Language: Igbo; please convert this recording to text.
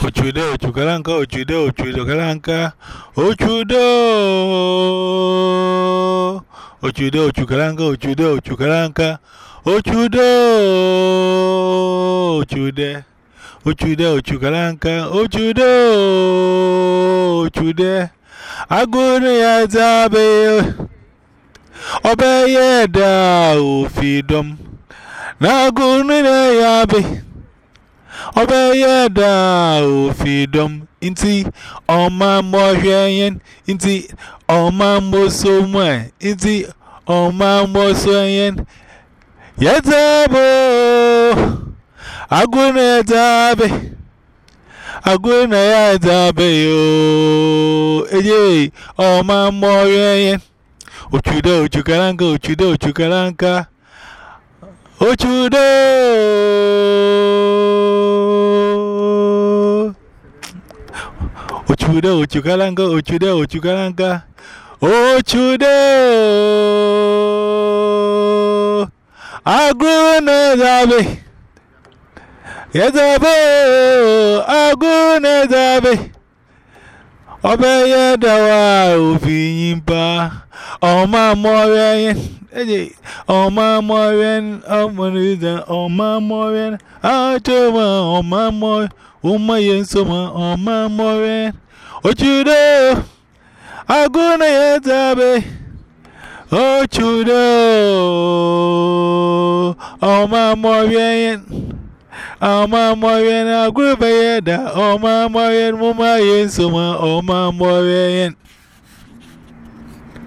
Ochudo, Chukalanka, Ochudo, Ochudo, Kalanka, Ochudo, Ochudo, Chukalanka, Ochudo, Chukalanka, Ochudo, Ochude, Ochudo, Chukalanka, Ochudo, Ochude, Agore Azabe, Obey Yeda, Ufidom, Nagune Yabe. Obey da uh, o freedom, inti, o ma mo yen, inti, o ma so ma, inti, o ma mo so yen. Yetabo, agune dabe, agune ya dabe yo, eje, o ma mo yen. Ochuda, ochukaranka, ochuda, ochukaranka, Ochude, Ochukalanga, Ochude, Ochukalanga, Ochude. Oh. Agrune Zabe. Oh. Yes, Abo, Agrune Zabe. Obeye dawa, Ofi Yimpa. Ọma mọrịa anyị, ọma mọrịa ọmọdé ịda, ọma mọrịa achọma, ọma mọrịa ụmụ ya nsọma, ọma mọrịa ochudo, agụ na ya zabe, ochudo, ọma mọrịa anyị. Ama mọrịa agụba ya da, ọma mọrịa ụmụ ya nsọma, ọma mọrịa anyị.